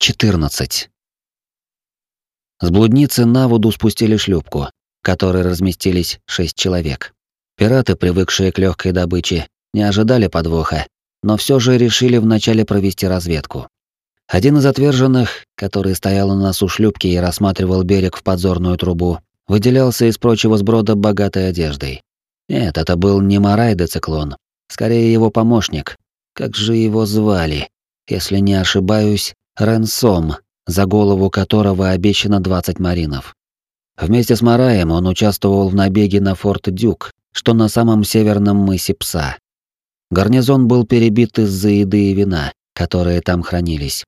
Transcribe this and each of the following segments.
14. С блудницы на воду спустили шлюпку, в которой разместились шесть человек. Пираты, привыкшие к легкой добыче, не ожидали подвоха, но все же решили вначале провести разведку. Один из отверженных, который стоял на носу шлюпки и рассматривал берег в подзорную трубу, выделялся из прочего сброда богатой одеждой. Нет, это был не Марай де Циклон, скорее его помощник. Как же его звали? Если не ошибаюсь, Ренсом, за голову которого обещано 20 маринов. Вместе с Мараем он участвовал в набеге на форт Дюк, что на самом северном мысе Пса. Гарнизон был перебит из-за еды и вина, которые там хранились.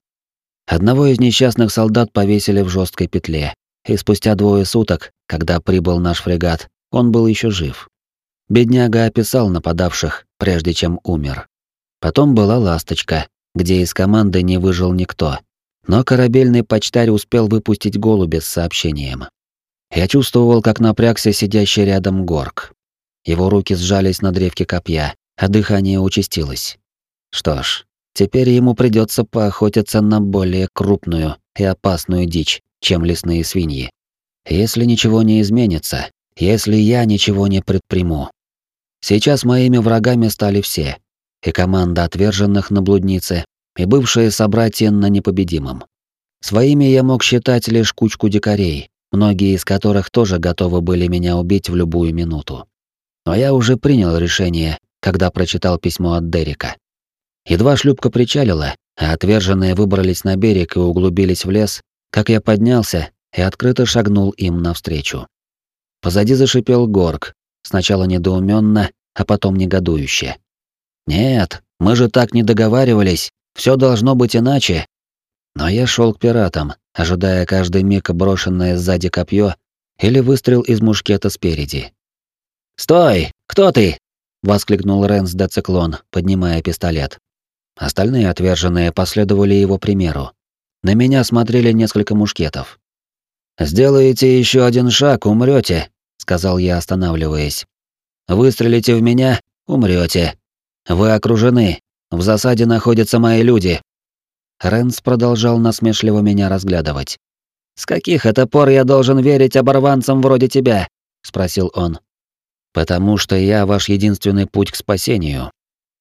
Одного из несчастных солдат повесили в жесткой петле, и спустя двое суток, когда прибыл наш фрегат, он был еще жив. Бедняга описал нападавших, прежде чем умер. Потом была ласточка, где из команды не выжил никто. Но корабельный почтарь успел выпустить голубя с сообщением. Я чувствовал, как напрягся сидящий рядом горк. Его руки сжались на древке копья, а дыхание участилось. Что ж, теперь ему придется поохотиться на более крупную и опасную дичь, чем лесные свиньи. Если ничего не изменится, если я ничего не предприму. Сейчас моими врагами стали все, и команда отверженных на блуднице, и бывшие собратья на непобедимом. Своими я мог считать лишь кучку дикарей, многие из которых тоже готовы были меня убить в любую минуту. Но я уже принял решение, когда прочитал письмо от Дерека. Едва шлюпка причалила, а отверженные выбрались на берег и углубились в лес, как я поднялся и открыто шагнул им навстречу. Позади зашипел Горг, сначала недоуменно, а потом негодующе. Нет, мы же так не договаривались. Все должно быть иначе. Но я шел к пиратам, ожидая каждый миг брошенное сзади копье или выстрел из мушкета спереди. «Стой! Кто ты?» — воскликнул Ренс де Циклон, поднимая пистолет. Остальные отверженные последовали его примеру. На меня смотрели несколько мушкетов. «Сделаете еще один шаг, умрете», — сказал я, останавливаясь. «Выстрелите в меня — умрете. Вы окружены. В засаде находятся мои люди. Ренс продолжал насмешливо меня разглядывать. С каких это пор я должен верить оборванцам вроде тебя? спросил он. Потому что я ваш единственный путь к спасению.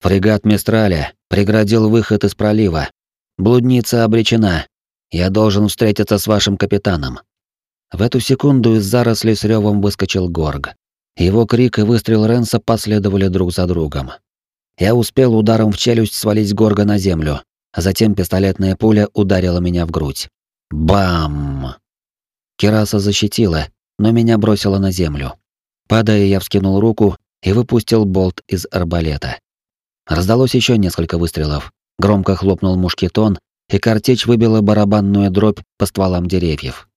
Фрегат Мистраля преградил выход из пролива. Блудница обречена. Я должен встретиться с вашим капитаном. В эту секунду из зарослей с ревом выскочил Горг. Его крик и выстрел Ренса последовали друг за другом. Я успел ударом в челюсть свалить Горга на землю, а затем пистолетная пуля ударила меня в грудь. Бам! Кераса защитила, но меня бросила на землю. Падая, я вскинул руку и выпустил болт из арбалета. Раздалось еще несколько выстрелов. Громко хлопнул мушкетон, и картечь выбила барабанную дробь по стволам деревьев.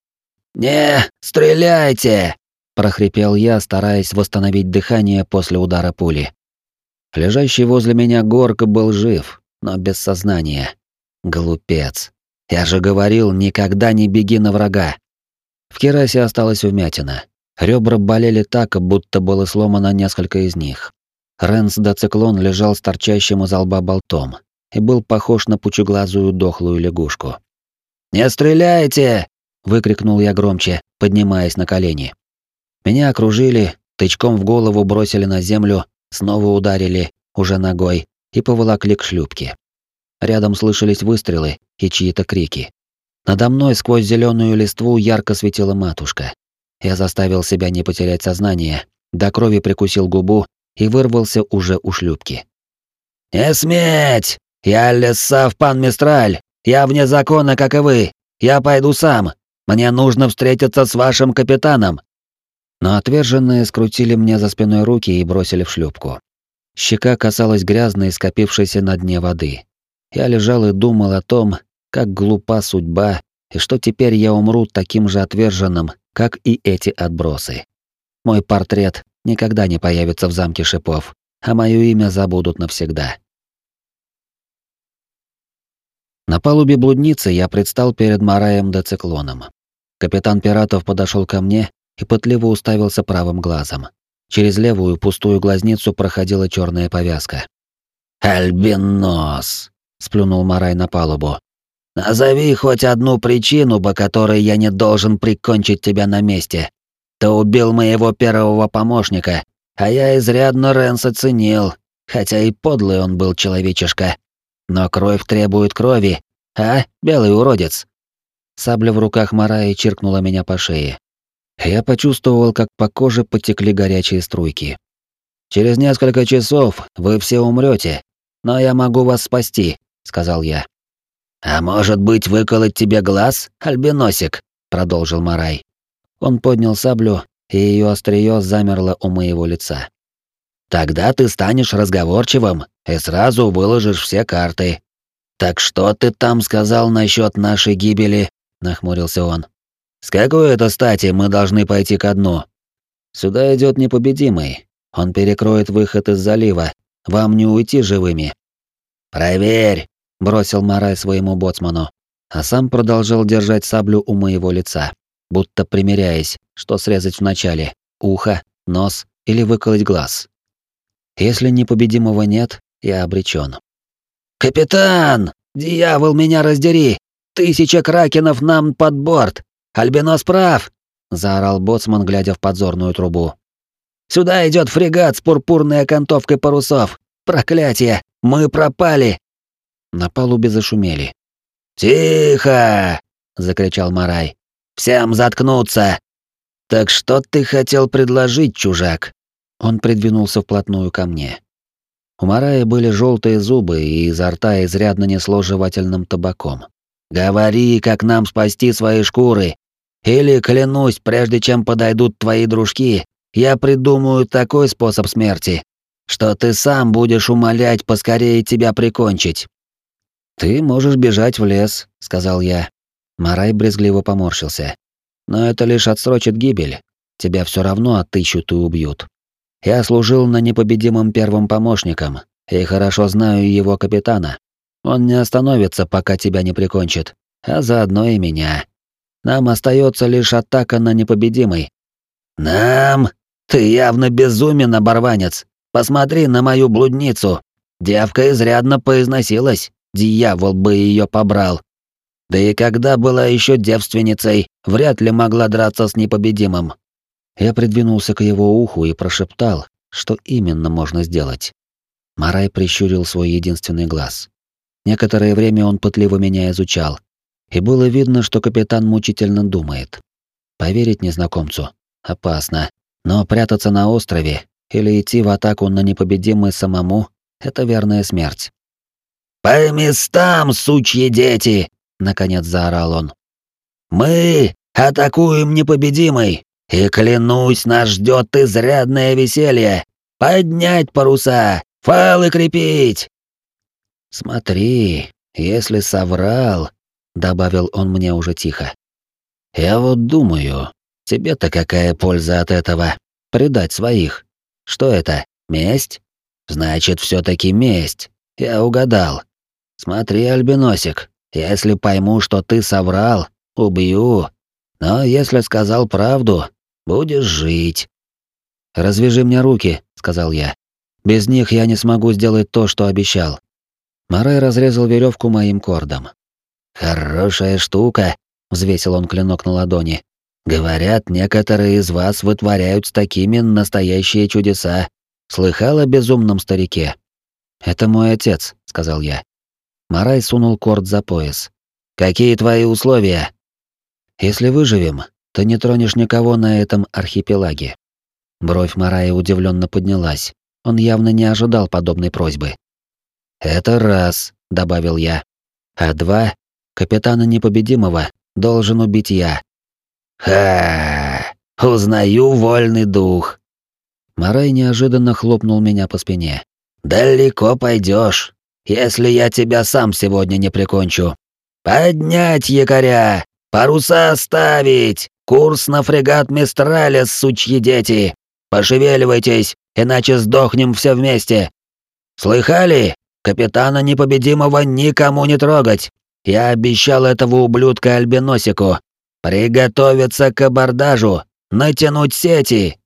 «Не стреляйте!» — прохрипел я, стараясь восстановить дыхание после удара пули. Лежащий возле меня горка был жив, но без сознания. Глупец. Я же говорил, никогда не беги на врага. В керасе осталась вмятина. Ребра болели так, будто было сломано несколько из них. Ренс до циклон лежал с торчащим из лба болтом и был похож на пучеглазую дохлую лягушку. «Не стреляйте!» — выкрикнул я громче, поднимаясь на колени. Меня окружили, тычком в голову бросили на землю, снова ударили, уже ногой, и поволокли к шлюпке. Рядом слышались выстрелы и чьи-то крики. Надо мной сквозь зеленую листву ярко светила матушка. Я заставил себя не потерять сознание, до крови прикусил губу и вырвался уже у шлюпки. «Не сметь! Я Лесав пан Мистраль! Я вне закона, как и вы! Я пойду сам! Мне нужно встретиться с вашим капитаном!» Но отверженные скрутили мне за спиной руки и бросили в шлюпку. Щека касалась грязной, скопившейся на дне воды. Я лежал и думал о том, как глупа судьба, и что теперь я умру таким же отверженным, как и эти отбросы. Мой портрет никогда не появится в замке шипов, а мое имя забудут навсегда. На палубе блудницы я предстал перед Мараем де Циклоном. Капитан пиратов подошел ко мне и пытливо уставился правым глазом. Через левую пустую глазницу проходила черная повязка. «Альбинос!» — сплюнул Марай на палубу. Назови хоть одну причину, по которой я не должен прикончить тебя на месте. Ты убил моего первого помощника, а я изрядно Ренса ценил, хотя и подлый он был человечишка. Но кровь требует крови, а, белый уродец?» Сабля в руках Мараи чиркнула меня по шее. Я почувствовал, как по коже потекли горячие струйки. «Через несколько часов вы все умрете, но я могу вас спасти», — сказал я. «А может быть, выколоть тебе глаз, альбиносик?» — продолжил Марай. Он поднял саблю, и ее острие замерло у моего лица. «Тогда ты станешь разговорчивым и сразу выложишь все карты. Так что ты там сказал насчет нашей гибели?» — нахмурился он. «С какой это стати мы должны пойти ко дну?» «Сюда идет непобедимый. Он перекроет выход из залива. Вам не уйти живыми». «Проверь!» — бросил Марай своему боцману, а сам продолжал держать саблю у моего лица будто примеряясь, что срезать вначале — ухо, нос или выколоть глаз. Если непобедимого нет, я обречен. «Капитан! Дьявол, меня раздери! Тысяча кракенов нам под борт! Альбинос прав!» — заорал боцман, глядя в подзорную трубу. «Сюда идет фрегат с пурпурной окантовкой парусов! Проклятие! Мы пропали!» На палубе зашумели. «Тихо!» — закричал Марай. Всем заткнуться!» «Так что ты хотел предложить, чужак?» Он придвинулся вплотную ко мне. У Марая были желтые зубы, и изо рта изрядно несло жевательным табаком. «Говори, как нам спасти свои шкуры. Или, клянусь, прежде чем подойдут твои дружки, я придумаю такой способ смерти, что ты сам будешь умолять поскорее тебя прикончить». «Ты можешь бежать в лес», — сказал я. Марай брезгливо поморщился. «Но это лишь отсрочит гибель. Тебя все равно отыщут и убьют. Я служил на непобедимом первым помощником и хорошо знаю его капитана. Он не остановится, пока тебя не прикончит, а заодно и меня. Нам остается лишь атака на непобедимый». «Нам? Ты явно безумен, оборванец. Посмотри на мою блудницу. Девка изрядно поизносилась. Дьявол бы ее побрал. Да и когда была еще девственницей, вряд ли могла драться с непобедимым. Я придвинулся к его уху и прошептал, что именно можно сделать. Марай прищурил свой единственный глаз. Некоторое время он пытливо меня изучал, и было видно, что капитан мучительно думает. Поверить незнакомцу опасно, но прятаться на острове или идти в атаку на непобедимый самому — это верная смерть. «По местам, сучьи дети!» наконец заорал он. Мы атакуем непобедимый, и клянусь, нас ждет изрядное веселье. Поднять паруса, фалы крепить. Смотри, если соврал, добавил он мне уже тихо. Я вот думаю, тебе-то какая польза от этого? Предать своих. Что это? Месть? Значит, все таки месть. Я угадал. Смотри, альбиносик, если пойму, что ты соврал, убью. Но если сказал правду, будешь жить. Развяжи мне руки, сказал я. Без них я не смогу сделать то, что обещал. Марай разрезал веревку моим кордом. Хорошая штука, взвесил он клинок на ладони. Говорят, некоторые из вас вытворяют с такими настоящие чудеса. Слыхал о безумном старике? Это мой отец, сказал я. Марай сунул корд за пояс. «Какие твои условия?» «Если выживем, то не тронешь никого на этом архипелаге». Бровь Марая удивленно поднялась. Он явно не ожидал подобной просьбы. «Это раз», — добавил я. «А два, капитана непобедимого должен убить я». «Ха! Узнаю вольный дух!» Марай неожиданно хлопнул меня по спине. «Далеко пойдешь если я тебя сам сегодня не прикончу. Поднять якоря, паруса ставить, курс на фрегат Мистралес, сучьи дети. Пошевеливайтесь, иначе сдохнем все вместе. Слыхали? Капитана непобедимого никому не трогать. Я обещал этого ублюдка Альбиносику. Приготовиться к абордажу, натянуть сети.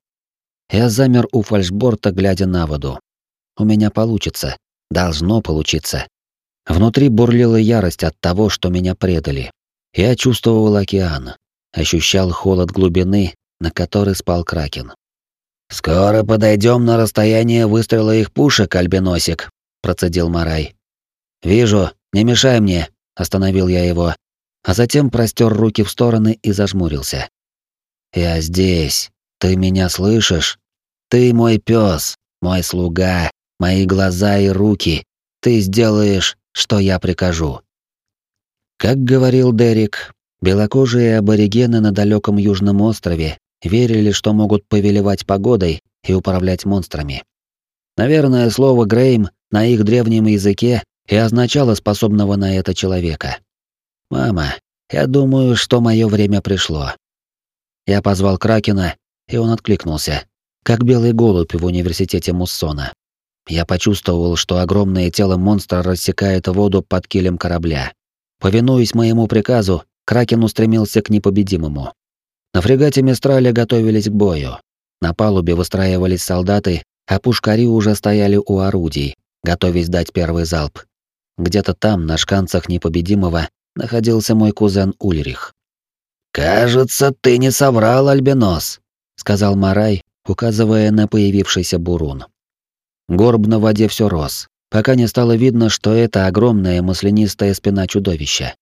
Я замер у фальшборта, глядя на воду. У меня получится. Должно получиться. Внутри бурлила ярость от того, что меня предали. Я чувствовал океан, ощущал холод глубины, на которой спал кракен. «Скоро подойдем на расстояние выстрела их пушек, альбиносик», — процедил Марай. «Вижу, не мешай мне», — остановил я его, а затем простер руки в стороны и зажмурился. «Я здесь. Ты меня слышишь? Ты мой пес, мой слуга, мои глаза и руки. Ты сделаешь, что я прикажу». Как говорил Дерек, белокожие аборигены на далеком южном острове верили, что могут повелевать погодой и управлять монстрами. Наверное, слово «грейм» на их древнем языке и означало способного на это человека. «Мама, я думаю, что мое время пришло». Я позвал Кракена, и он откликнулся, как белый голубь в университете Муссона. Я почувствовал, что огромное тело монстра рассекает воду под килем корабля. Повинуясь моему приказу, Кракен устремился к непобедимому. На фрегате Мистрале готовились к бою. На палубе выстраивались солдаты, а пушкари уже стояли у орудий, готовясь дать первый залп. Где-то там, на шканцах непобедимого, находился мой кузен Ульрих. «Кажется, ты не соврал, Альбинос», — сказал Марай, указывая на появившийся бурун. Горб на воде все рос, пока не стало видно, что это огромная маслянистая спина чудовища.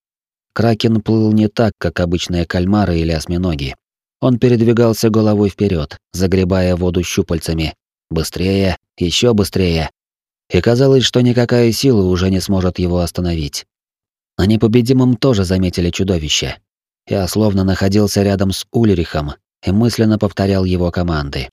Кракен плыл не так, как обычные кальмары или осьминоги. Он передвигался головой вперед, загребая воду щупальцами. Быстрее, еще быстрее. И казалось, что никакая сила уже не сможет его остановить. На непобедимом тоже заметили чудовище. Я словно находился рядом с Ульрихом и мысленно повторял его команды.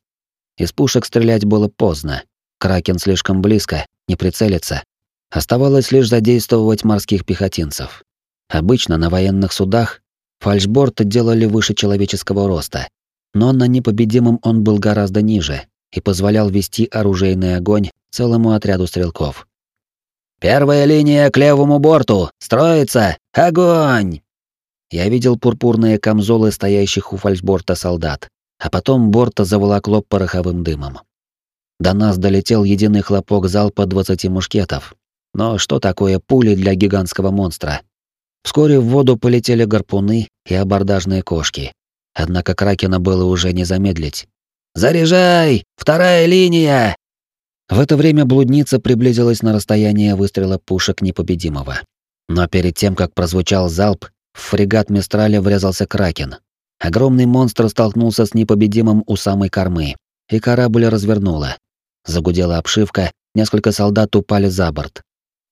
Из пушек стрелять было поздно. Кракен слишком близко, не прицелиться. Оставалось лишь задействовать морских пехотинцев. Обычно на военных судах фальшборд делали выше человеческого роста, но на непобедимом он был гораздо ниже и позволял вести оружейный огонь целому отряду стрелков. «Первая линия к левому борту! Строится! Огонь!» Я видел пурпурные камзолы стоящих у фальшборта солдат, а потом борта заволокло пороховым дымом. До нас долетел единый хлопок залпа двадцати мушкетов. Но что такое пули для гигантского монстра? Вскоре в воду полетели гарпуны и абордажные кошки. Однако Кракена было уже не замедлить. «Заряжай! Вторая линия!» В это время блудница приблизилась на расстояние выстрела пушек непобедимого. Но перед тем, как прозвучал залп, в фрегат Мистраля врезался Кракен. Огромный монстр столкнулся с непобедимым у самой кормы, и корабль развернуло. Загудела обшивка, несколько солдат упали за борт.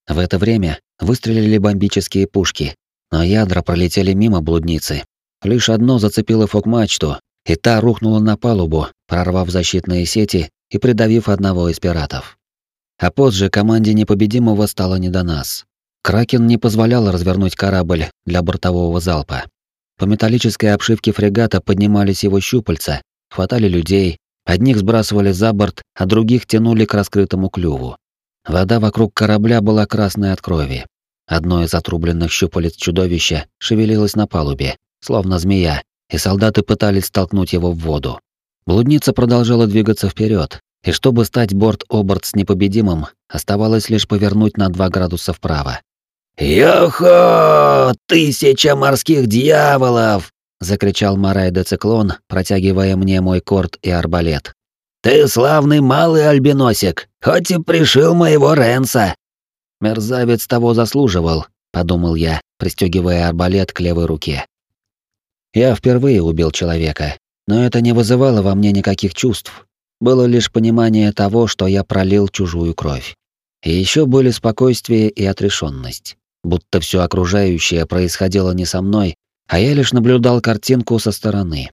В это время выстрелили бомбические пушки, но ядра пролетели мимо блудницы. Лишь одно зацепило фок-мачту, и та рухнула на палубу, прорвав защитные сети и придавив одного из пиратов. А позже команде непобедимого стало не до нас. Кракен не позволял развернуть корабль для бортового залпа. По металлической обшивке фрегата поднимались его щупальца, хватали людей, одних сбрасывали за борт, а других тянули к раскрытому клюву. Вода вокруг корабля была красной от крови. Одно из отрубленных щупалец чудовища шевелилось на палубе, словно змея, и солдаты пытались столкнуть его в воду. Блудница продолжала двигаться вперед, и чтобы стать борт-оборт с непобедимым, оставалось лишь повернуть на два градуса вправо. «Йохо! Тысяча морских дьяволов!» — закричал Марай де Циклон, протягивая мне мой корт и арбалет. «Ты славный малый альбиносик, хоть и пришил моего Ренса!» «Мерзавец того заслуживал», — подумал я, пристегивая арбалет к левой руке. Я впервые убил человека, но это не вызывало во мне никаких чувств. Было лишь понимание того, что я пролил чужую кровь. И еще были спокойствие и отрешенность будто все окружающее происходило не со мной, а я лишь наблюдал картинку со стороны.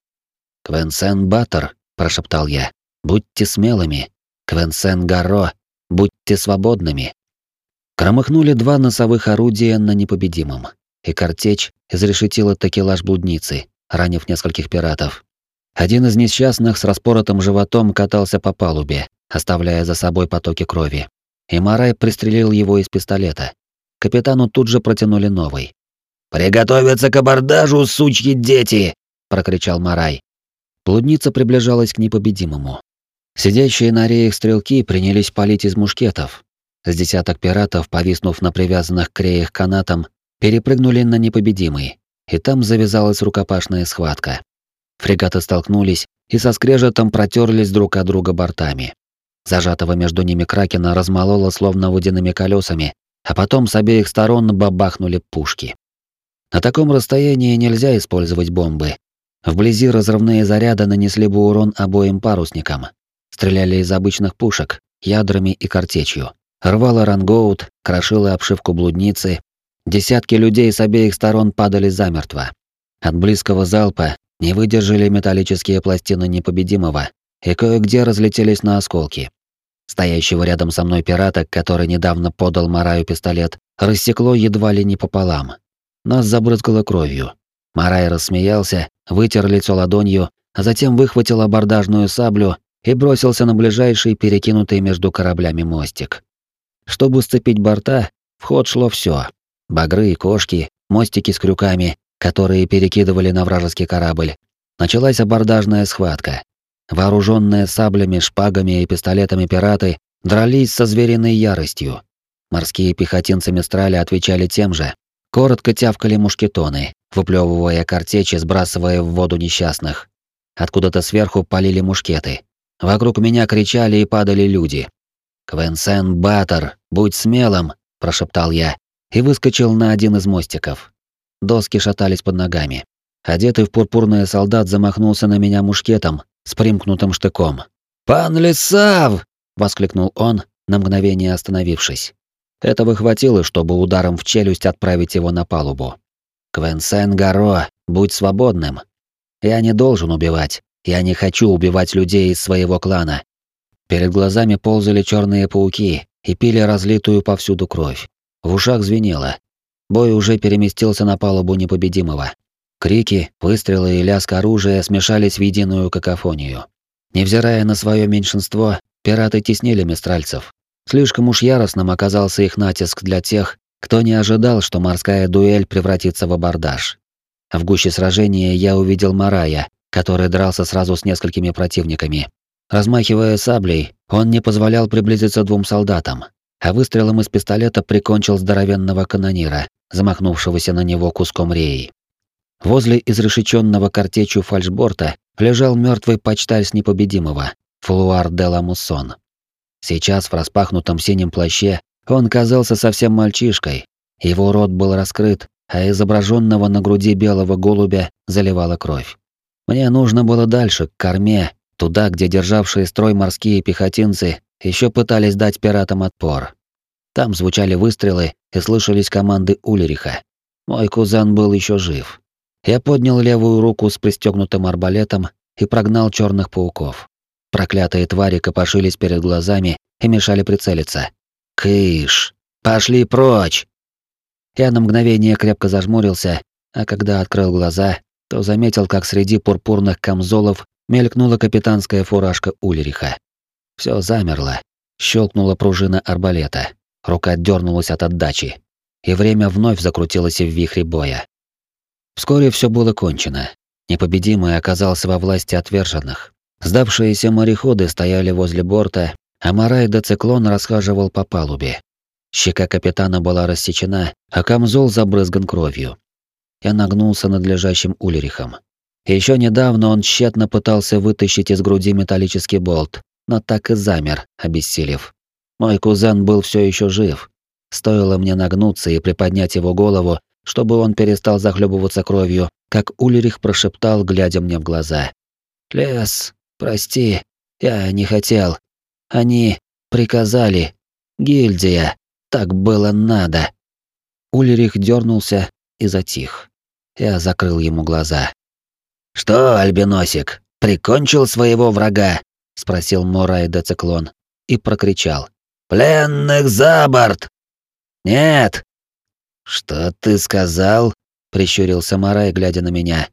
«Квенсен Баттер», — прошептал я, — «будьте смелыми. Квенсен Гарро, будьте свободными». Кромыхнули два носовых орудия на непобедимом, и картечь изрешетила такелаж блудницы, ранив нескольких пиратов. Один из несчастных с распоротым животом катался по палубе, оставляя за собой потоки крови. И Марай пристрелил его из пистолета. Капитану тут же протянули новый. «Приготовиться к абордажу, сучьи дети!» — прокричал Марай. Блудница приближалась к непобедимому. Сидящие на реях стрелки принялись палить из мушкетов. С десяток пиратов, повиснув на привязанных к реях канатом, перепрыгнули на непобедимый, и там завязалась рукопашная схватка. Фрегаты столкнулись и со скрежетом протерлись друг от друга бортами. Зажатого между ними кракена размололо словно водяными колесами, а потом с обеих сторон бабахнули пушки. На таком расстоянии нельзя использовать бомбы. Вблизи разрывные заряды нанесли бы урон обоим парусникам. Стреляли из обычных пушек, ядрами и картечью. Рвало рангоут, крошило обшивку блудницы. Десятки людей с обеих сторон падали замертво. От близкого залпа не выдержали металлические пластины непобедимого и кое-где разлетелись на осколки. Стоящего рядом со мной пирата, который недавно подал Мараю пистолет, рассекло едва ли не пополам. Нас забрызгало кровью. Марай рассмеялся, вытер лицо ладонью, а затем выхватил абордажную саблю и бросился на ближайший перекинутый между кораблями мостик. Чтобы сцепить борта, в ход шло все: Багры и кошки, мостики с крюками, которые перекидывали на вражеский корабль. Началась абордажная схватка. Вооруженные саблями, шпагами и пистолетами пираты дрались со звериной яростью. Морские пехотинцы Мистрали отвечали тем же. Коротко тявкали мушкетоны, выплевывая картечи, сбрасывая в воду несчастных. Откуда-то сверху полили мушкеты. Вокруг меня кричали и падали люди. «Квенсен Баттер, будь смелым!» – прошептал я и выскочил на один из мостиков. Доски шатались под ногами. Одетый в пурпурное солдат замахнулся на меня мушкетом с примкнутым штыком. «Пан Лисав!» — воскликнул он, на мгновение остановившись. Этого хватило, чтобы ударом в челюсть отправить его на палубу. «Квенсен Гаро, будь свободным. Я не должен убивать. Я не хочу убивать людей из своего клана». Перед глазами ползали черные пауки и пили разлитую повсюду кровь. В ушах звенело. Бой уже переместился на палубу непобедимого. Крики, выстрелы и лязг оружия смешались в единую какофонию. Невзирая на свое меньшинство, пираты теснили мистральцев. Слишком уж яростным оказался их натиск для тех, кто не ожидал, что морская дуэль превратится в абордаж. В гуще сражения я увидел Марая, который дрался сразу с несколькими противниками. Размахивая саблей, он не позволял приблизиться двум солдатам, а выстрелом из пистолета прикончил здоровенного канонира, замахнувшегося на него куском реи. Возле изрешеченного картечью фальшборта лежал мертвый почтарь с непобедимого, Флуар де ла Муссон. Сейчас в распахнутом синем плаще он казался совсем мальчишкой. Его рот был раскрыт, а изображенного на груди белого голубя заливала кровь. Мне нужно было дальше, к корме, туда, где державшие строй морские пехотинцы еще пытались дать пиратам отпор. Там звучали выстрелы и слышались команды Ульриха. Мой кузен был еще жив. Я поднял левую руку с пристегнутым арбалетом и прогнал черных пауков. Проклятые твари копошились перед глазами и мешали прицелиться. «Кыш! Пошли прочь!» Я на мгновение крепко зажмурился, а когда открыл глаза, то заметил, как среди пурпурных камзолов мелькнула капитанская фуражка Ульриха. Все замерло. Щелкнула пружина арбалета. Рука дернулась от отдачи. И время вновь закрутилось в вихре боя. Вскоре все было кончено. Непобедимый оказался во власти отверженных. Сдавшиеся мореходы стояли возле борта, а Марай де Циклон расхаживал по палубе. Щека капитана была рассечена, а камзол забрызган кровью. Я нагнулся над лежащим Ульрихом. Еще недавно он тщетно пытался вытащить из груди металлический болт, но так и замер, обессилев. Мой кузен был все еще жив. Стоило мне нагнуться и приподнять его голову, чтобы он перестал захлебываться кровью, как Ульрих прошептал, глядя мне в глаза. «Лес, прости, я не хотел. Они приказали. Гильдия. Так было надо». Ульрих дернулся и затих. Я закрыл ему глаза. «Что, Альбиносик, прикончил своего врага?» Спросил Морай де Циклон и прокричал: "Пленных за борт!" "Нет!" "Что ты сказал?" прищурился Морай, глядя на меня.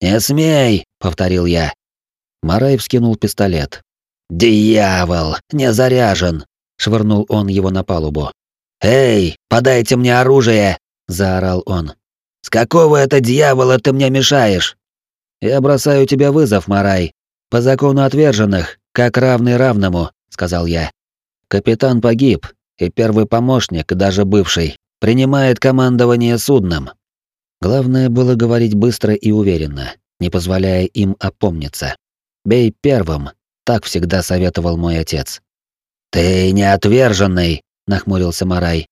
"Не смей!" повторил я. Морай вскинул пистолет. "Дьявол, не заряжен!" швырнул он его на палубу. "Эй, подайте мне оружие!" заорал он. "С какого это дьявола ты мне мешаешь?" "Я бросаю тебе вызов, Марай, по закону отверженных, как равный равному, сказал я. Капитан погиб, и первый помощник, даже бывший, принимает командование судном. Главное было говорить быстро и уверенно, не позволяя им опомниться. «Бей первым», — так всегда советовал мой отец. «Ты не отверженный», — нахмурился Марай.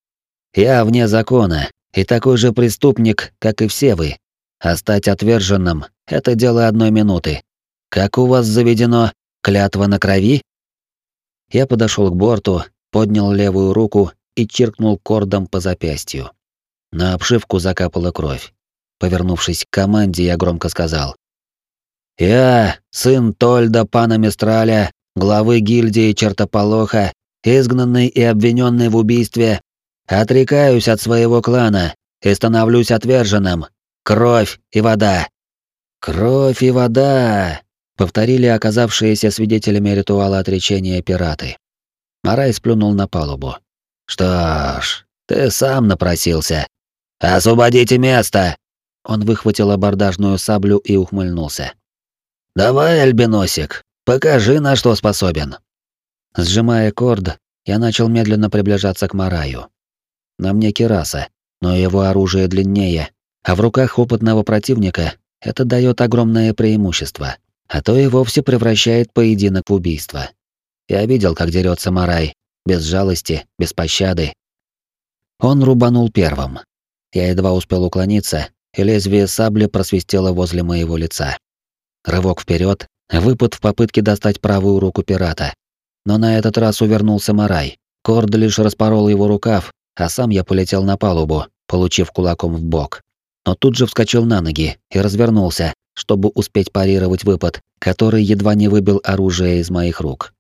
«Я вне закона и такой же преступник, как и все вы. А стать отверженным — это дело одной минуты. Как у вас заведено? Клятва на крови?» Я подошел к борту, поднял левую руку и чиркнул кордом по запястью. На обшивку закапала кровь. Повернувшись к команде, я громко сказал. «Я, сын Тольда пана Мистраля, главы гильдии Чертополоха, изгнанный и обвиненный в убийстве, отрекаюсь от своего клана и становлюсь отверженным. Кровь и вода!» «Кровь и вода!» — повторили оказавшиеся свидетелями ритуала отречения пираты. Марай сплюнул на палубу. «Что ж, ты сам напросился. Освободите место!» Он выхватил абордажную саблю и ухмыльнулся. «Давай, Альбиносик, покажи, на что способен». Сжимая корд, я начал медленно приближаться к Мараю. На мне кираса, но его оружие длиннее, а в руках опытного противника это дает огромное преимущество, а то и вовсе превращает поединок в убийство. Я видел, как дерется Марай, без жалости, без пощады. Он рубанул первым. Я едва успел уклониться, и лезвие сабли просвистело возле моего лица. Рывок вперед, выпад в попытке достать правую руку пирата. Но на этот раз увернулся Марай. Корд лишь распорол его рукав, а сам я полетел на палубу, получив кулаком в бок. Но тут же вскочил на ноги и развернулся, чтобы успеть парировать выпад, который едва не выбил оружие из моих рук.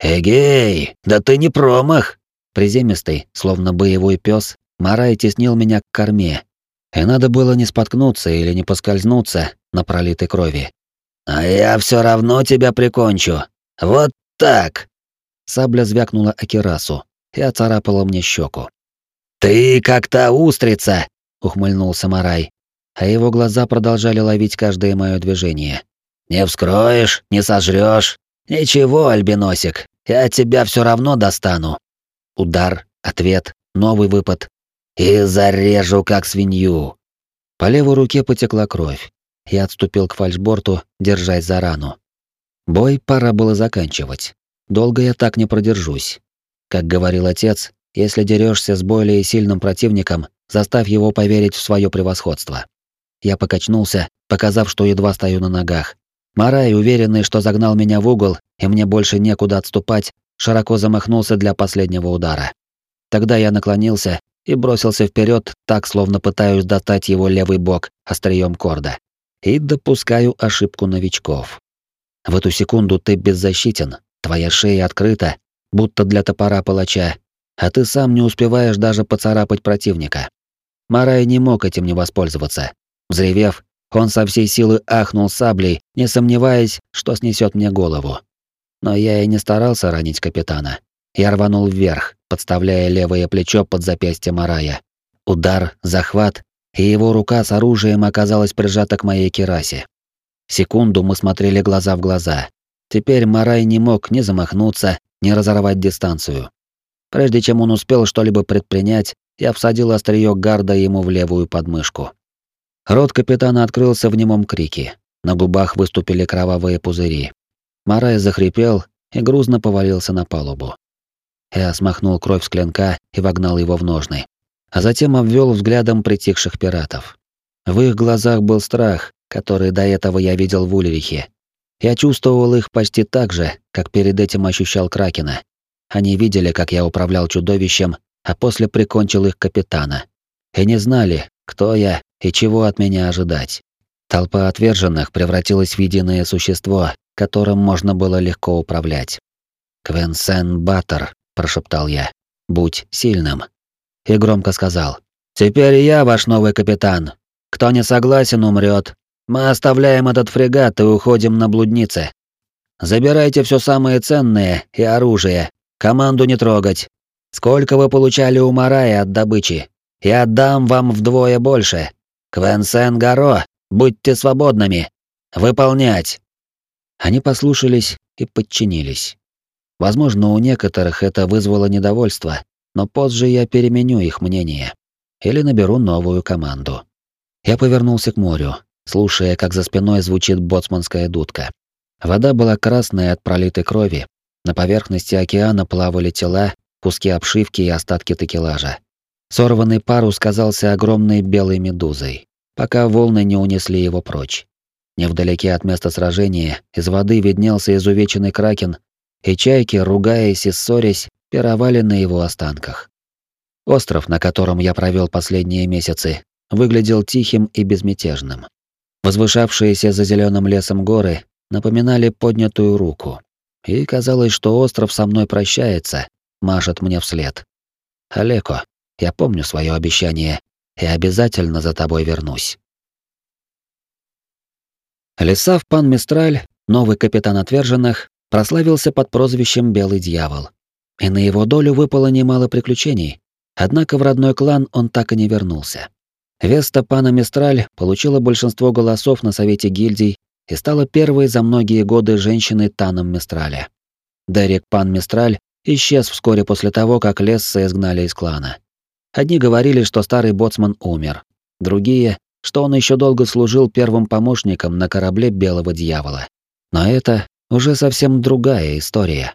«Эгей, да ты не промах!» Приземистый, словно боевой пес, Марай теснил меня к корме, и надо было не споткнуться или не поскользнуться на пролитой крови. «А я все равно тебя прикончу. Вот так!» Сабля звякнула о керасу и оцарапала мне щеку. «Ты как та устрица!» — ухмыльнулся Марай, а его глаза продолжали ловить каждое мое движение. «Не вскроешь, не сожрешь. Ничего, альбиносик, я тебя все равно достану». Удар, ответ, новый выпад, и зарежу, как свинью. По левой руке потекла кровь. Я отступил к фальшборту, держась за рану. Бой пора было заканчивать. Долго я так не продержусь. Как говорил отец, если дерешься с более сильным противником, заставь его поверить в свое превосходство. Я покачнулся, показав, что едва стою на ногах. Марай, уверенный, что загнал меня в угол, и мне больше некуда отступать, широко замахнулся для последнего удара. Тогда я наклонился и бросился вперед, так словно пытаюсь достать его левый бок острием корда. И допускаю ошибку новичков. В эту секунду ты беззащитен, твоя шея открыта, будто для топора палача, а ты сам не успеваешь даже поцарапать противника. Марай не мог этим не воспользоваться. Взревев, он со всей силы ахнул саблей, не сомневаясь, что снесет мне голову. Но я и не старался ранить капитана. Я рванул вверх, подставляя левое плечо под запястье Марая. Удар, захват, и его рука с оружием оказалась прижата к моей керасе. Секунду мы смотрели глаза в глаза. Теперь Марай не мог ни замахнуться, ни разорвать дистанцию. Прежде чем он успел что-либо предпринять, я всадил острие гарда ему в левую подмышку. Рот капитана открылся в немом крике. На губах выступили кровавые пузыри. Марай захрипел и грузно повалился на палубу. Я смахнул кровь с клинка и вогнал его в ножны. А затем обвел взглядом притихших пиратов. В их глазах был страх, который до этого я видел в Ульрихе. Я чувствовал их почти так же, как перед этим ощущал Кракена. Они видели, как я управлял чудовищем, а после прикончил их капитана. И не знали, кто я и чего от меня ожидать. Толпа отверженных превратилась в единое существо, которым можно было легко управлять. Квенсен Баттер, прошептал я. Будь сильным. И громко сказал: Теперь я ваш новый капитан. Кто не согласен, умрет. Мы оставляем этот фрегат и уходим на блудницы. Забирайте все самое ценное и оружие. Команду не трогать. Сколько вы получали у Марая от добычи? Я отдам вам вдвое больше. Квенсен Гаро, будьте свободными. Выполнять. Они послушались и подчинились. Возможно, у некоторых это вызвало недовольство, но позже я переменю их мнение. Или наберу новую команду. Я повернулся к морю, слушая, как за спиной звучит боцманская дудка. Вода была красная от пролитой крови. На поверхности океана плавали тела, куски обшивки и остатки такелажа. Сорванный парус казался огромной белой медузой, пока волны не унесли его прочь. Невдалеке от места сражения из воды виднелся изувеченный кракен, и чайки, ругаясь и ссорясь, пировали на его останках. Остров, на котором я провел последние месяцы, выглядел тихим и безмятежным. Возвышавшиеся за зеленым лесом горы напоминали поднятую руку. И казалось, что остров со мной прощается, машет мне вслед. «Олеко, я помню свое обещание и обязательно за тобой вернусь». Лесав пан Мистраль, новый капитан отверженных, прославился под прозвищем Белый Дьявол. И на его долю выпало немало приключений, однако в родной клан он так и не вернулся. Веста пана Мистраль получила большинство голосов на совете гильдий и стала первой за многие годы женщиной Таном Мистраля. Дерек пан Мистраль исчез вскоре после того, как Лесса изгнали из клана. Одни говорили, что старый боцман умер, другие, что он еще долго служил первым помощником на корабле Белого Дьявола. Но это уже совсем другая история.